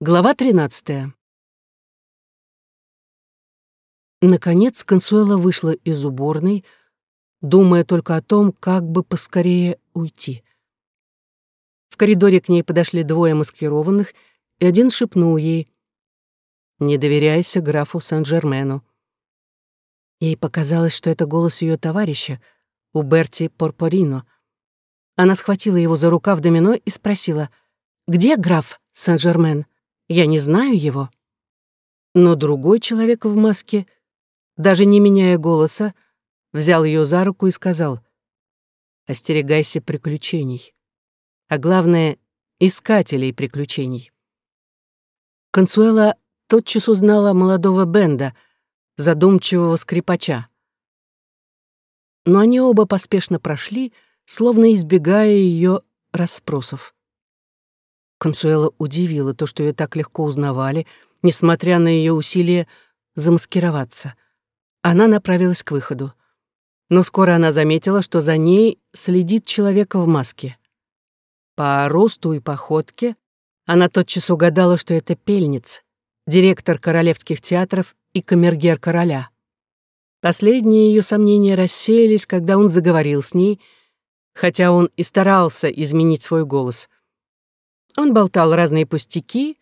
Глава 13. Наконец Консуэла вышла из уборной, думая только о том, как бы поскорее уйти. В коридоре к ней подошли двое маскированных, и один шепнул ей «Не доверяйся графу Сен-Жермену». Ей показалось, что это голос ее товарища, Уберти Порпорино. Она схватила его за рукав домино и спросила «Где граф Сен-Жермен?» Я не знаю его. Но другой человек в маске, даже не меняя голоса, взял ее за руку и сказал, «Остерегайся приключений, а главное — искателей приключений». Консуэла тотчас узнала молодого Бенда, задумчивого скрипача. Но они оба поспешно прошли, словно избегая ее расспросов. Консуэла удивила то, что ее так легко узнавали, несмотря на ее усилия замаскироваться. Она направилась к выходу. Но скоро она заметила, что за ней следит человек в маске. По росту и походке она тотчас угадала, что это пельниц, директор королевских театров и камергер короля. Последние ее сомнения рассеялись, когда он заговорил с ней, хотя он и старался изменить свой голос — он болтал разные пустяки,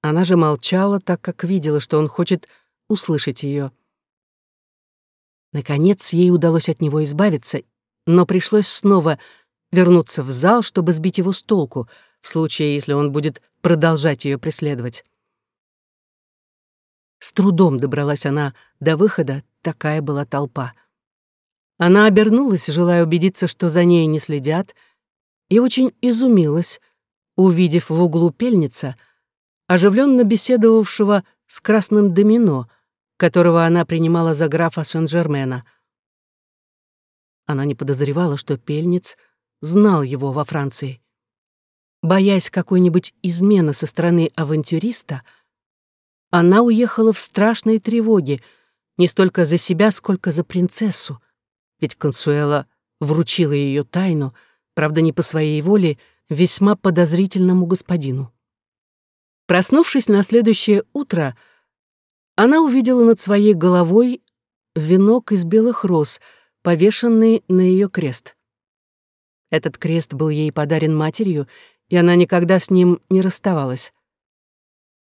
она же молчала, так как видела, что он хочет услышать ее. Наконец, ей удалось от него избавиться, но пришлось снова вернуться в зал, чтобы сбить его с толку, в случае, если он будет продолжать ее преследовать. С трудом добралась она до выхода, такая была толпа. Она обернулась, желая убедиться, что за ней не следят, и очень изумилась — увидев в углу пельница, оживленно беседовавшего с красным домино, которого она принимала за графа Сен-Жермена. Она не подозревала, что пельниц знал его во Франции. Боясь какой-нибудь измены со стороны авантюриста, она уехала в страшной тревоге не столько за себя, сколько за принцессу, ведь Консуэла вручила ее тайну, правда, не по своей воле, весьма подозрительному господину. Проснувшись на следующее утро, она увидела над своей головой венок из белых роз, повешенный на ее крест. Этот крест был ей подарен матерью, и она никогда с ним не расставалась.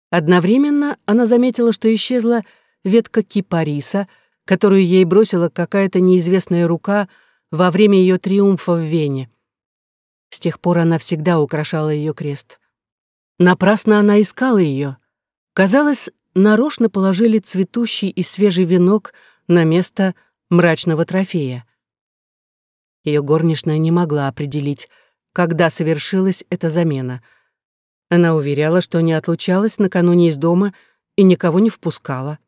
Одновременно она заметила, что исчезла ветка кипариса, которую ей бросила какая-то неизвестная рука во время ее триумфа в Вене. С тех пор она всегда украшала ее крест. Напрасно она искала ее. Казалось, нарочно положили цветущий и свежий венок на место мрачного трофея. Ее горничная не могла определить, когда совершилась эта замена. Она уверяла, что не отлучалась накануне из дома и никого не впускала.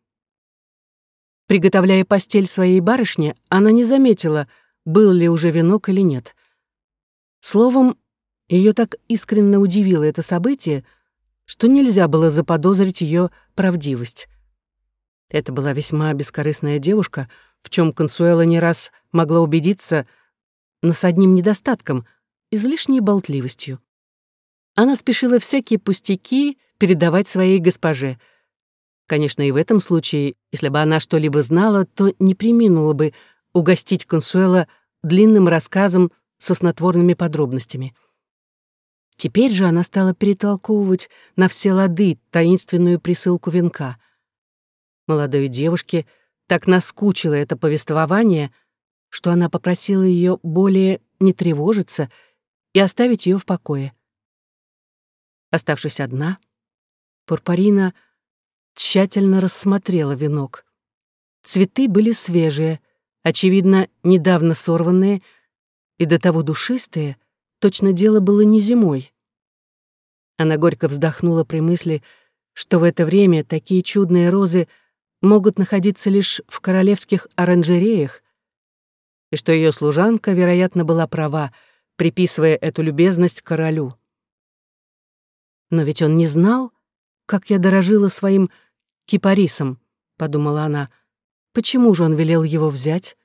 Приготовляя постель своей барышне, она не заметила, был ли уже венок или нет. Словом, ее так искренне удивило это событие, что нельзя было заподозрить ее правдивость. Это была весьма бескорыстная девушка, в чем Консуэла не раз могла убедиться, но с одним недостатком — излишней болтливостью. Она спешила всякие пустяки передавать своей госпоже. Конечно, и в этом случае, если бы она что-либо знала, то не приминула бы угостить Консуэла длинным рассказом со снотворными подробностями. Теперь же она стала перетолковывать на все лады таинственную присылку венка. Молодой девушке так наскучило это повествование, что она попросила ее более не тревожиться и оставить ее в покое. Оставшись одна, Пурпарина тщательно рассмотрела венок. Цветы были свежие, очевидно, недавно сорванные — и до того душистые, точно дело было не зимой. Она горько вздохнула при мысли, что в это время такие чудные розы могут находиться лишь в королевских оранжереях, и что ее служанка, вероятно, была права, приписывая эту любезность королю. Но ведь он не знал, как я дорожила своим кипарисом, подумала она. Почему же он велел его взять?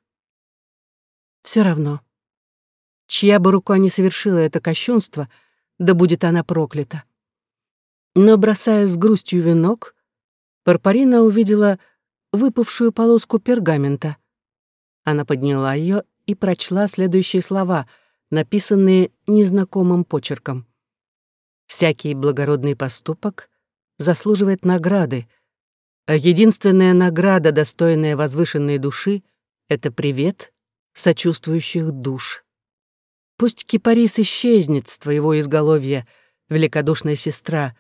Все равно. Чья бы рука не совершила это кощунство, да будет она проклята. Но, бросая с грустью венок, Парпарина увидела выпавшую полоску пергамента. Она подняла ее и прочла следующие слова, написанные незнакомым почерком. «Всякий благородный поступок заслуживает награды, а единственная награда, достойная возвышенной души, — это привет сочувствующих душ. Пусть кипарис исчезнет с твоего изголовья, великодушная сестра,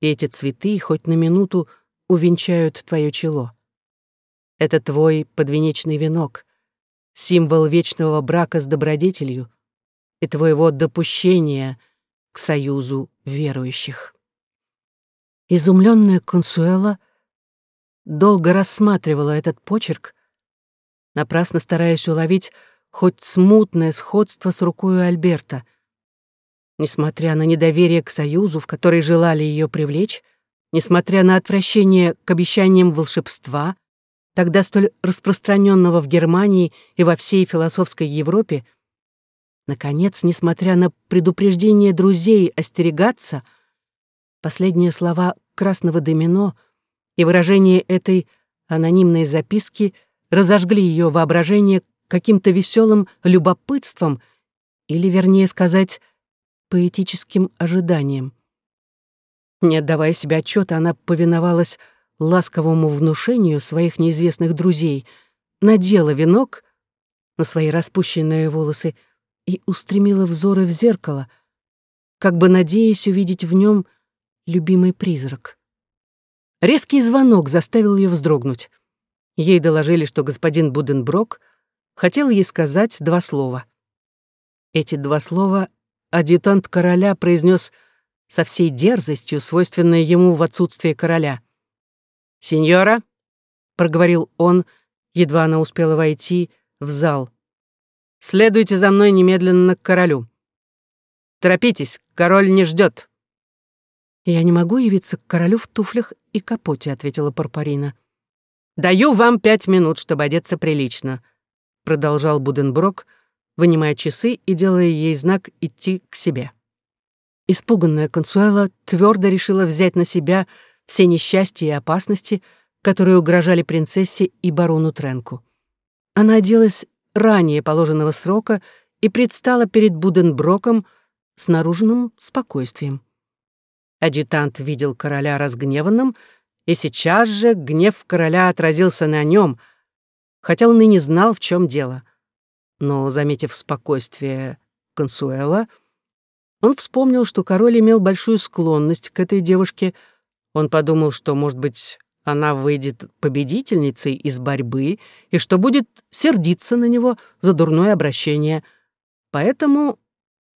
и эти цветы хоть на минуту увенчают твое чело. Это твой подвенечный венок, символ вечного брака с добродетелью и твоего допущения к союзу верующих. Изумленная Консуэла долго рассматривала этот почерк, напрасно стараясь уловить хоть смутное сходство с рукой Альберта. Несмотря на недоверие к союзу, в который желали ее привлечь, несмотря на отвращение к обещаниям волшебства, тогда столь распространенного в Германии и во всей философской Европе, наконец, несмотря на предупреждение друзей остерегаться, последние слова красного домино и выражение этой анонимной записки разожгли ее воображение каким-то веселым любопытством или, вернее сказать, поэтическим ожиданием. Не отдавая себе отчета, она повиновалась ласковому внушению своих неизвестных друзей, надела венок на свои распущенные волосы и устремила взоры в зеркало, как бы надеясь увидеть в нем любимый призрак. Резкий звонок заставил ее вздрогнуть. Ей доложили, что господин Буденброк хотел ей сказать два слова. Эти два слова адъютант короля произнес со всей дерзостью, свойственной ему в отсутствие короля. «Сеньора», — проговорил он, едва она успела войти в зал, — «следуйте за мной немедленно к королю. Торопитесь, король не ждет. «Я не могу явиться к королю в туфлях и капоте», — ответила Парпарина. «Даю вам пять минут, чтобы одеться прилично», — продолжал Буденброк, вынимая часы и делая ей знак идти к себе. Испуганная Консуэла твердо решила взять на себя все несчастья и опасности, которые угрожали принцессе и барону Тренку. Она оделась ранее положенного срока и предстала перед Буденброком с наружным спокойствием. Адъютант видел короля разгневанным, и сейчас же гнев короля отразился на нем, хотя он и не знал, в чем дело. Но, заметив спокойствие Консуэла, он вспомнил, что король имел большую склонность к этой девушке — он подумал, что, может быть, она выйдет победительницей из борьбы и что будет сердиться на него за дурное обращение. Поэтому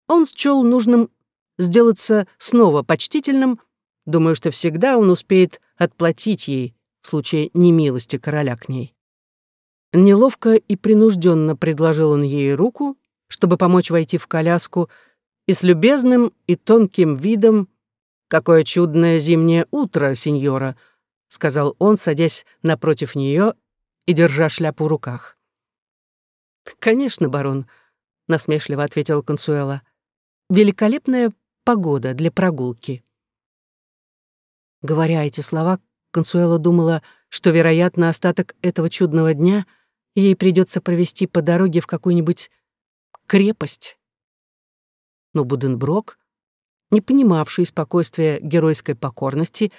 он счел нужным сделаться снова почтительным, думая, что всегда он успеет отплатить ей в случае немилости короля к ней. Неловко и принужденно предложил он ей руку, чтобы помочь войти в коляску, и с любезным и тонким видом «Какое чудное зимнее утро, сеньора», — сказал он, садясь напротив нее и держа шляпу в руках. «Конечно, барон», — насмешливо ответил Консуэла. «Великолепная погода для прогулки». Говоря эти слова, Консуэла думала, что, вероятно, остаток этого чудного дня ей придется провести по дороге в какую-нибудь крепость. Но Буденброк не понимавший спокойствия геройской покорности,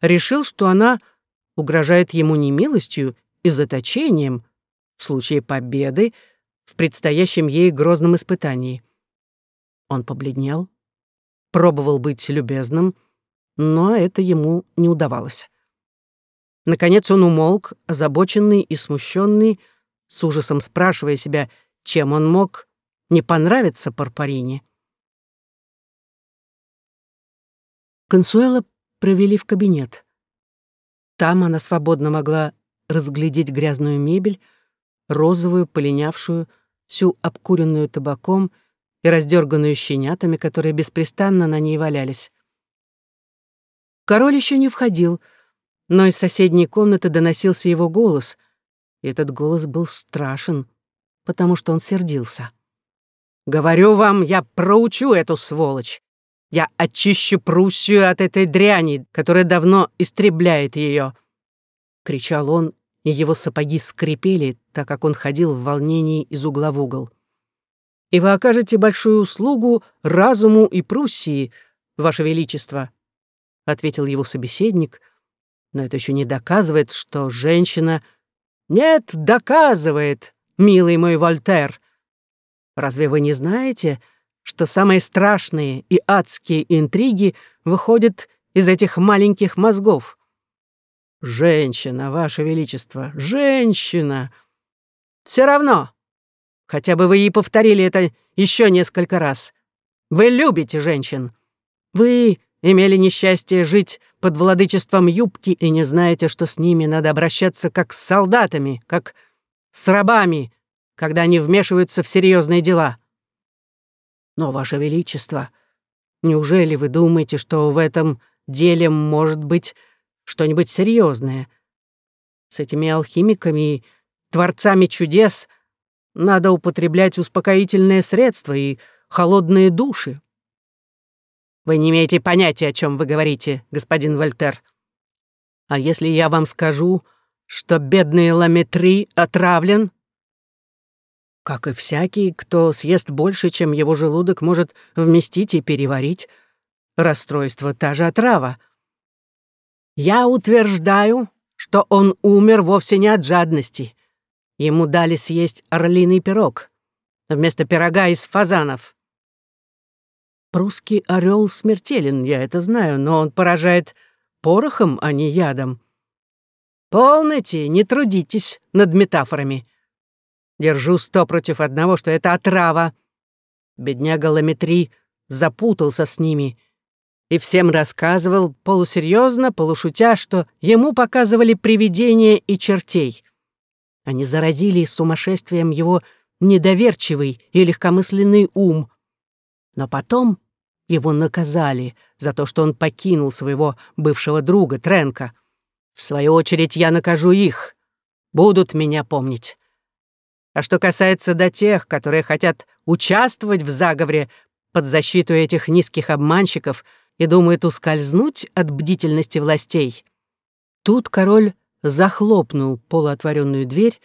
решил, что она угрожает ему не милостью и заточением в случае победы в предстоящем ей грозном испытании. Он побледнел, пробовал быть любезным, но это ему не удавалось. Наконец он умолк, озабоченный и смущенный, с ужасом спрашивая себя, чем он мог не понравиться Парпарине. Консуэла провели в кабинет. Там она свободно могла разглядеть грязную мебель, розовую, полинявшую, всю обкуренную табаком и раздерганную щенятами, которые беспрестанно на ней валялись. Король еще не входил, но из соседней комнаты доносился его голос, и этот голос был страшен, потому что он сердился. «Говорю вам, я проучу эту сволочь. Я очищу Пруссию от этой дряни, которая давно истребляет ее!» Кричал он, и его сапоги скрипели, так как он ходил в волнении из угла в угол. «И вы окажете большую услугу разуму и Пруссии, Ваше Величество», — ответил его собеседник, «но это еще не доказывает, что женщина...» «Нет, доказывает, милый мой Вольтер. Разве вы не знаете, что самые страшные и адские интриги выходят из этих маленьких мозгов?» «Женщина, Ваше Величество, женщина!» «Все равно. Хотя бы вы и повторили это еще несколько раз. Вы любите женщин. Вы имели несчастье жить под владычеством юбки и не знаете, что с ними надо обращаться как с солдатами, как с рабами, когда они вмешиваются в серьезные дела. Но, Ваше Величество, неужели вы думаете, что в этом деле может быть что-нибудь серьезное. С этими алхимиками и творцами чудес надо употреблять успокоительные средства и холодные души. Вы не имеете понятия, о чем вы говорите, господин Вольтер. А если я вам скажу, что бедный Ламетри отравлен? Как и всякий, кто съест больше, чем его желудок может вместить и переварить, расстройство — та же отрава — я утверждаю, что он умер вовсе не от жадности. Ему дали съесть орлиный пирог вместо пирога из фазанов. Прусский орел смертелен, я это знаю, но он поражает порохом, а не ядом. Полноте, не трудитесь над метафорами. Держу сто против одного, что это отрава. Бедняга Ламетри запутался с ними и всем рассказывал полусерьезно, полушутя, что ему показывали привидения и чертей. Они заразили сумасшествием его недоверчивый и легкомысленный ум. Но потом его наказали за то, что он покинул своего бывшего друга Тренка. В свою очередь я накажу их. Будут меня помнить. А что касается до тех, которые хотят участвовать в заговоре под защиту этих низких обманщиков — и думает ускользнуть от бдительности властей. Тут король захлопнул полуотворенную дверь,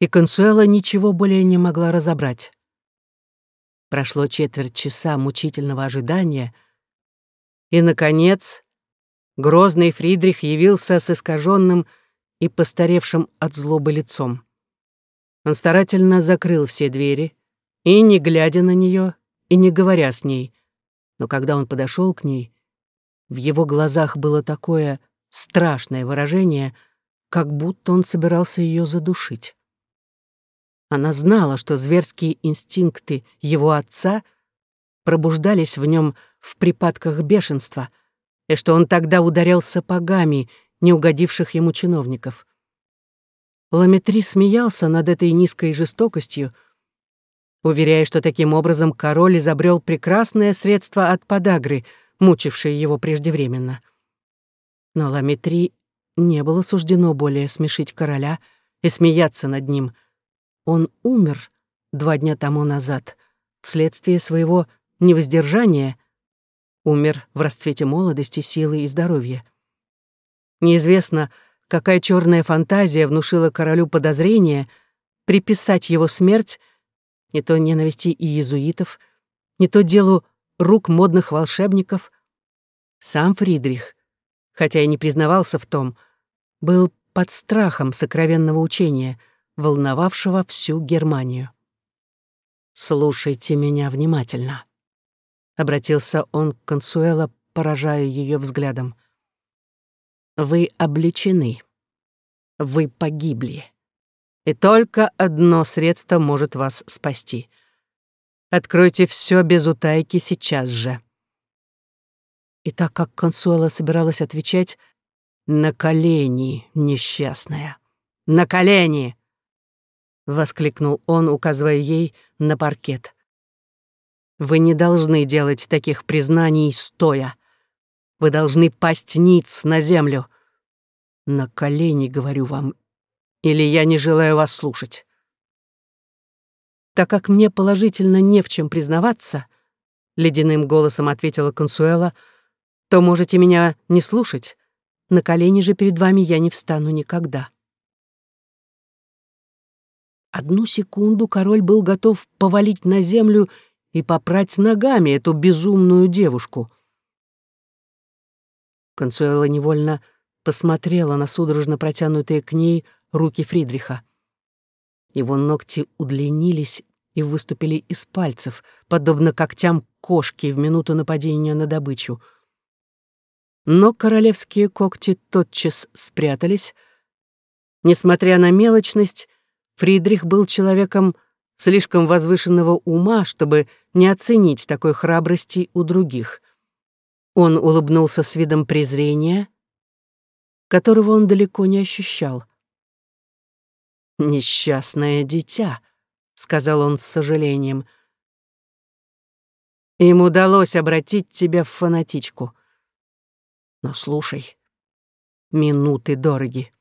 и Консуэла ничего более не могла разобрать. Прошло четверть часа мучительного ожидания, и, наконец, грозный Фридрих явился с искаженным и постаревшим от злобы лицом. Он старательно закрыл все двери и, не глядя на нее и не говоря с ней, но когда он подошел к ней, в его глазах было такое страшное выражение, как будто он собирался ее задушить. Она знала, что зверские инстинкты его отца пробуждались в нем в припадках бешенства, и что он тогда ударял сапогами не угодивших ему чиновников. Ламетри смеялся над этой низкой жестокостью, уверяя, что таким образом король изобрел прекрасное средство от подагры, мучившей его преждевременно. Но Ламетри не было суждено более смешить короля и смеяться над ним. Он умер два дня тому назад вследствие своего невоздержания, умер в расцвете молодости, силы и здоровья. Неизвестно, какая черная фантазия внушила королю подозрение приписать его смерть не то ненависти и иезуитов, не то делу рук модных волшебников. Сам Фридрих, хотя и не признавался в том, был под страхом сокровенного учения, волновавшего всю Германию. «Слушайте меня внимательно», — обратился он к Консуэло, поражая ее взглядом. «Вы обличены. Вы погибли. И только одно средство может вас спасти. Откройте все без утайки сейчас же. И так как Консуэла собиралась отвечать, «На колени, несчастная! На колени!» — воскликнул он, указывая ей на паркет. «Вы не должны делать таких признаний стоя. Вы должны пасть ниц на землю. На колени, говорю вам, или я не желаю вас слушать. Так как мне положительно не в чем признаваться, — ледяным голосом ответила Консуэла, «то можете меня не слушать. На колени же перед вами я не встану никогда». Одну секунду король был готов повалить на землю и попрать ногами эту безумную девушку. Консуэла невольно посмотрела на судорожно протянутые к ней руки Фридриха. Его ногти удлинились и выступили из пальцев, подобно когтям кошки в минуту нападения на добычу. Но королевские когти тотчас спрятались. Несмотря на мелочность, Фридрих был человеком слишком возвышенного ума, чтобы не оценить такой храбрости у других. Он улыбнулся с видом презрения, которого он далеко не ощущал. «Несчастное дитя», — сказал он с сожалением. «Им удалось обратить тебя в фанатичку. Но слушай, минуты дороги.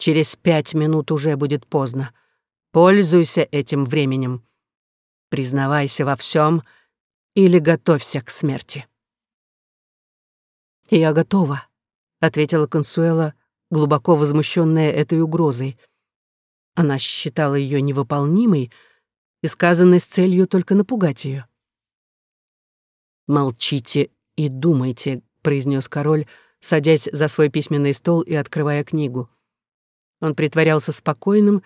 Через пять минут уже будет поздно. Пользуйся этим временем. Признавайся во всем или готовься к смерти. «Я готова», — ответила Консуэла, глубоко возмущенная этой угрозой. Она считала ее невыполнимой и сказанной с целью только напугать ее. «Молчите и думайте», — произнес король, садясь за свой письменный стол и открывая книгу. Он притворялся спокойным,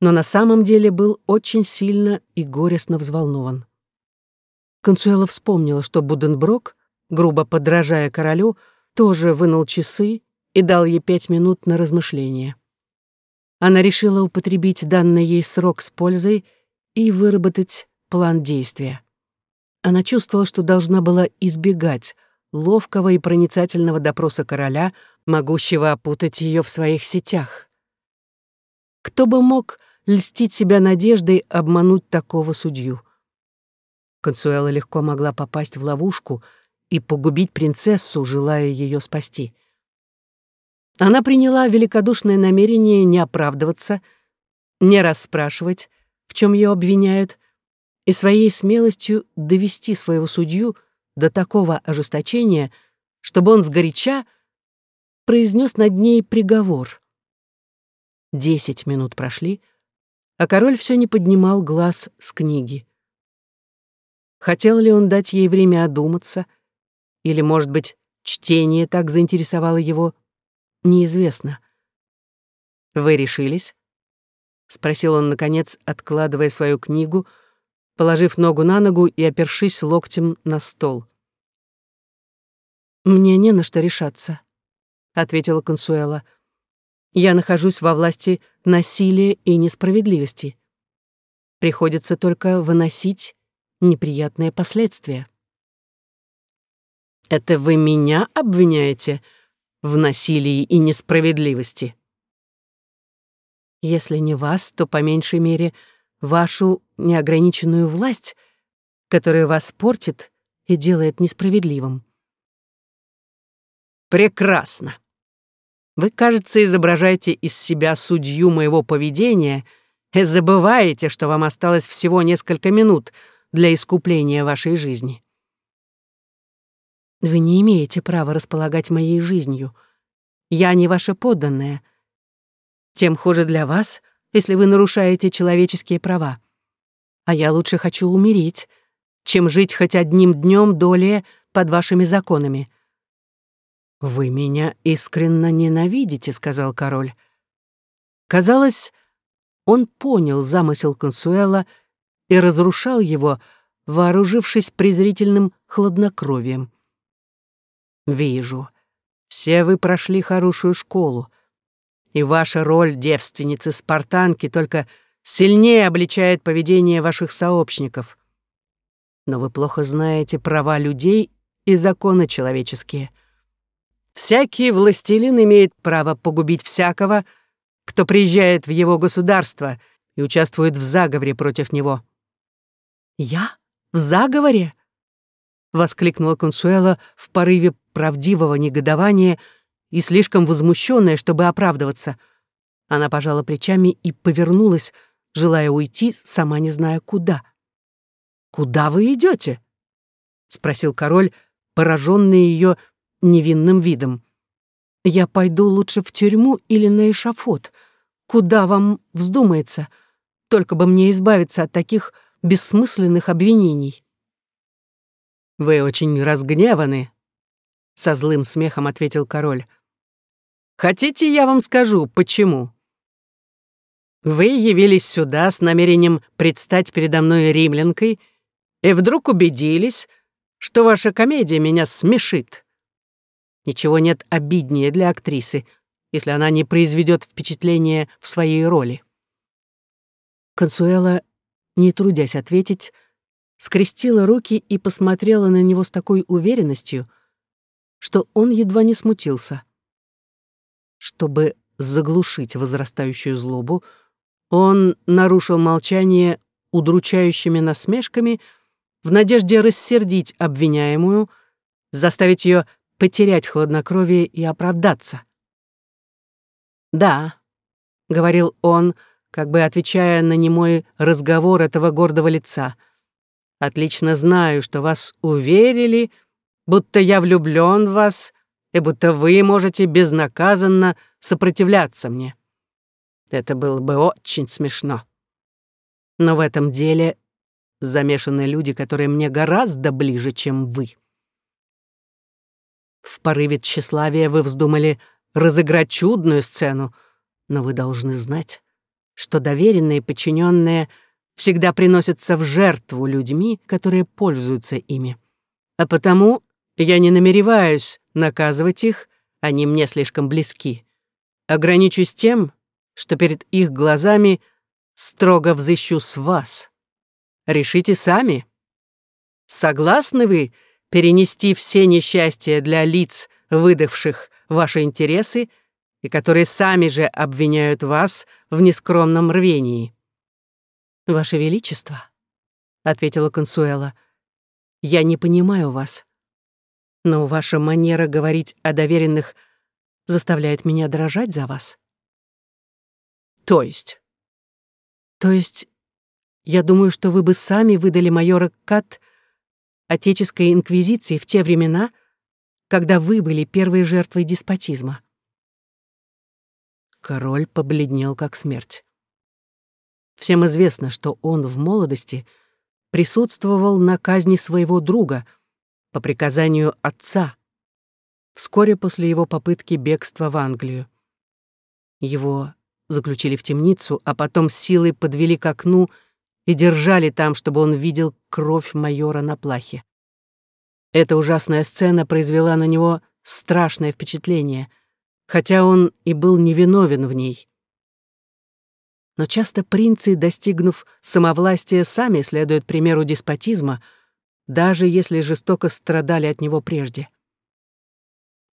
но на самом деле был очень сильно и горестно взволнован. Консуэла вспомнила, что Буденброк, грубо подражая королю, тоже вынул часы и дал ей пять минут на размышление. Она решила употребить данный ей срок с пользой и выработать план действия. Она чувствовала, что должна была избегать ловкого и проницательного допроса короля, могущего опутать ее в своих сетях. Кто бы мог льстить себя надеждой обмануть такого судью? Консуэла легко могла попасть в ловушку и погубить принцессу, желая ее спасти. Она приняла великодушное намерение не оправдываться, не расспрашивать, в чем ее обвиняют, и своей смелостью довести своего судью до такого ожесточения, чтобы он сгоряча произнес над ней приговор. Десять минут прошли, а король все не поднимал глаз с книги. Хотел ли он дать ей время одуматься, или, может быть, чтение так заинтересовало его, неизвестно. «Вы решились?» — спросил он, наконец, откладывая свою книгу, положив ногу на ногу и опершись локтем на стол. «Мне не на что решаться», — ответила Консуэла. Я нахожусь во власти насилия и несправедливости. Приходится только выносить неприятные последствия. Это вы меня обвиняете в насилии и несправедливости? Если не вас, то по меньшей мере вашу неограниченную власть, которая вас портит и делает несправедливым. Прекрасно. Вы, кажется, изображаете из себя судью моего поведения и забываете, что вам осталось всего несколько минут для искупления вашей жизни. Вы не имеете права располагать моей жизнью. Я не ваша подданная. Тем хуже для вас, если вы нарушаете человеческие права. А я лучше хочу умереть, чем жить хоть одним днем долее под вашими законами. «Вы меня искренне ненавидите», — сказал король. Казалось, он понял замысел Консуэла и разрушал его, вооружившись презрительным хладнокровием. «Вижу, все вы прошли хорошую школу, и ваша роль девственницы-спартанки только сильнее обличает поведение ваших сообщников. Но вы плохо знаете права людей и законы человеческие». Всякий властелин имеет право погубить всякого, кто приезжает в его государство и участвует в заговоре против него. «Я? В заговоре?» — воскликнула Консуэла в порыве правдивого негодования и слишком возмущенная, чтобы оправдываться. Она пожала плечами и повернулась, желая уйти, сама не зная куда. «Куда вы идете? спросил король, пораженный ее невинным видом. «Я пойду лучше в тюрьму или на эшафот. Куда вам вздумается? Только бы мне избавиться от таких бессмысленных обвинений». «Вы очень разгневаны», — со злым смехом ответил король. «Хотите, я вам скажу, почему?» Вы явились сюда с намерением предстать передо мной римлянкой и вдруг убедились, что ваша комедия меня смешит. Ничего нет обиднее для актрисы, если она не произведет впечатление в своей роли. Консуэла, не трудясь ответить, скрестила руки и посмотрела на него с такой уверенностью, что он едва не смутился. Чтобы заглушить возрастающую злобу, он нарушил молчание удручающими насмешками в надежде рассердить обвиняемую, заставить ее потерять хладнокровие и оправдаться. «Да», — говорил он, как бы отвечая на немой разговор этого гордого лица, «отлично знаю, что вас уверили, будто я влюблен в вас и будто вы можете безнаказанно сопротивляться мне. Это было бы очень смешно. Но в этом деле замешаны люди, которые мне гораздо ближе, чем вы. В порыве тщеславия вы вздумали разыграть чудную сцену, но вы должны знать, что доверенные подчиненные всегда приносятся в жертву людьми, которые пользуются ими. А потому я не намереваюсь наказывать их, они мне слишком близки. Ограничусь тем, что перед их глазами строго взыщу с вас. Решите сами. Согласны вы перенести все несчастья для лиц, выдавших ваши интересы, и которые сами же обвиняют вас в нескромном рвении? «Ваше Величество», — ответила Консуэла, — «я не понимаю вас, но ваша манера говорить о доверенных заставляет меня дрожать за вас». То есть? То есть, я думаю, что вы бы сами выдали майора Кат Отеческой инквизиции в те времена, когда вы были первой жертвой деспотизма. Король побледнел как смерть. Всем известно, что он в молодости присутствовал на казни своего друга по приказанию отца, вскоре после его попытки бегства в Англию. Его заключили в темницу, а потом силой подвели к окну и держали там, чтобы он видел кровь майора на плахе. Эта ужасная сцена произвела на него страшное впечатление, хотя он и был невиновен в ней. Но часто принцы, достигнув самовластия, сами следуют примеру деспотизма, даже если жестоко страдали от него прежде.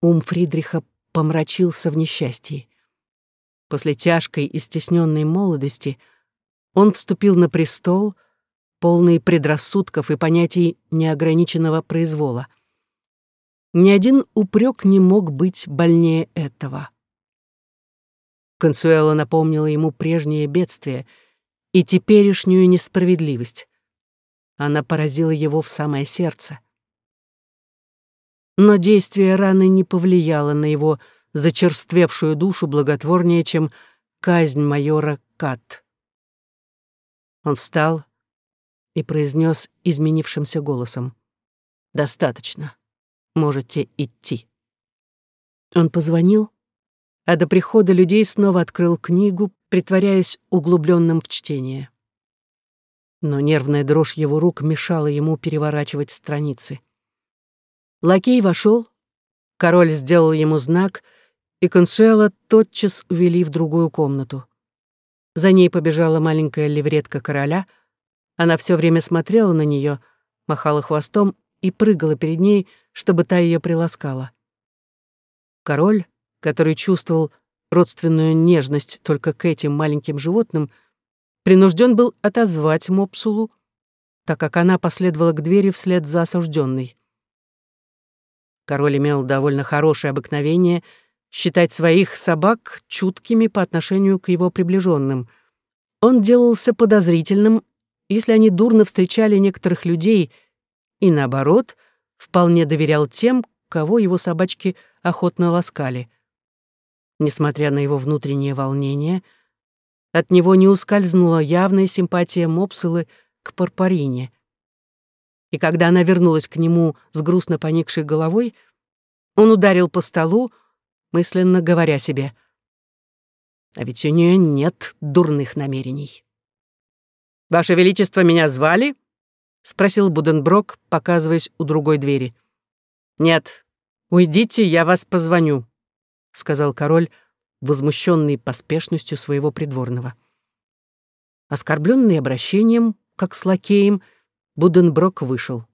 Ум Фридриха помрачился в несчастье. После тяжкой и стесненной молодости он вступил на престол, полный предрассудков и понятий неограниченного произвола. Ни один упрек не мог быть больнее этого. Консуэла напомнила ему прежнее бедствие и теперешнюю несправедливость. Она поразила его в самое сердце. Но действие раны не повлияло на его зачерствевшую душу благотворнее, чем казнь майора Кат. Он встал и произнес изменившимся голосом. «Достаточно. Можете идти». Он позвонил, а до прихода людей снова открыл книгу, притворяясь углубленным в чтение. Но нервная дрожь его рук мешала ему переворачивать страницы. Лакей вошел, король сделал ему знак — и Консуэла тотчас увели в другую комнату. За ней побежала маленькая левретка короля. Она все время смотрела на нее, махала хвостом и прыгала перед ней, чтобы та ее приласкала. Король, который чувствовал родственную нежность только к этим маленьким животным, принужден был отозвать Мопсулу, так как она последовала к двери вслед за осужденной. Король имел довольно хорошее обыкновение — считать своих собак чуткими по отношению к его приближенным. Он делался подозрительным, если они дурно встречали некоторых людей, и наоборот, вполне доверял тем, кого его собачки охотно ласкали. Несмотря на его внутреннее волнение, от него не ускользнула явная симпатия Мопсулы к Парпарине. И когда она вернулась к нему с грустно поникшей головой, он ударил по столу, мысленно говоря себе, «А ведь у нее нет дурных намерений». «Ваше Величество, меня звали?» — спросил Буденброк, показываясь у другой двери. «Нет, уйдите, я вас позвоню», — сказал король, возмущенный поспешностью своего придворного. Оскорбленный обращением, как с лакеем, Буденброк вышел.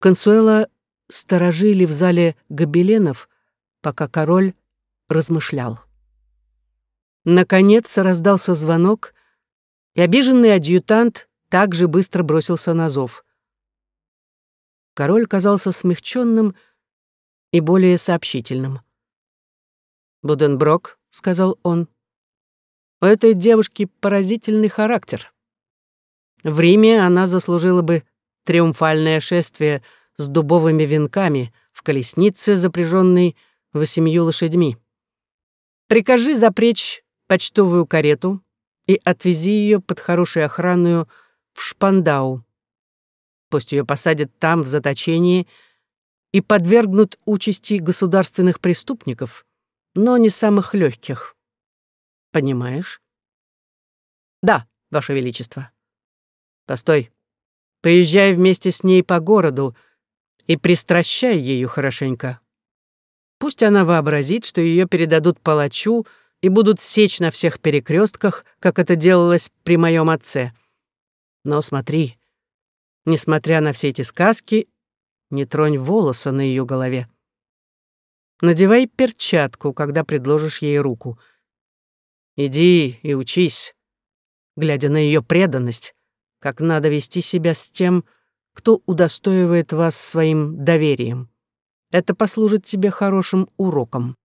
Консуэла сторожили в зале гобеленов, пока король размышлял. Наконец раздался звонок, и обиженный адъютант также быстро бросился на зов. Король казался смягченным и более сообщительным. «Буденброк», — сказал он, — «у этой девушки поразительный характер. В Риме она заслужила бы триумфальное шествие с дубовыми венками в колеснице, запряженной восемью лошадьми. Прикажи запречь почтовую карету, и отвези ее под хорошую охрану в Шпандау. Пусть ее посадят там, в заточении, и подвергнут участи государственных преступников, но не самых легких. Понимаешь? Да, Ваше Величество. Постой. Поезжай вместе с ней по городу и пристращай ее хорошенько. Пусть она вообразит, что ее передадут палачу, и будут сечь на всех перекрестках, как это делалось при моем отце. Но смотри, несмотря на все эти сказки, не тронь волоса на ее голове. Надевай перчатку, когда предложишь ей руку. Иди и учись, глядя на ее преданность, как надо вести себя с тем, кто удостоивает вас своим доверием. Это послужит тебе хорошим уроком.